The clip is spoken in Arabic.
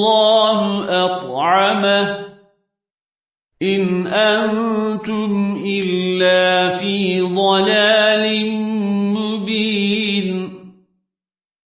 الله أطعمه. إن أنتم إلا في ضلال مبين.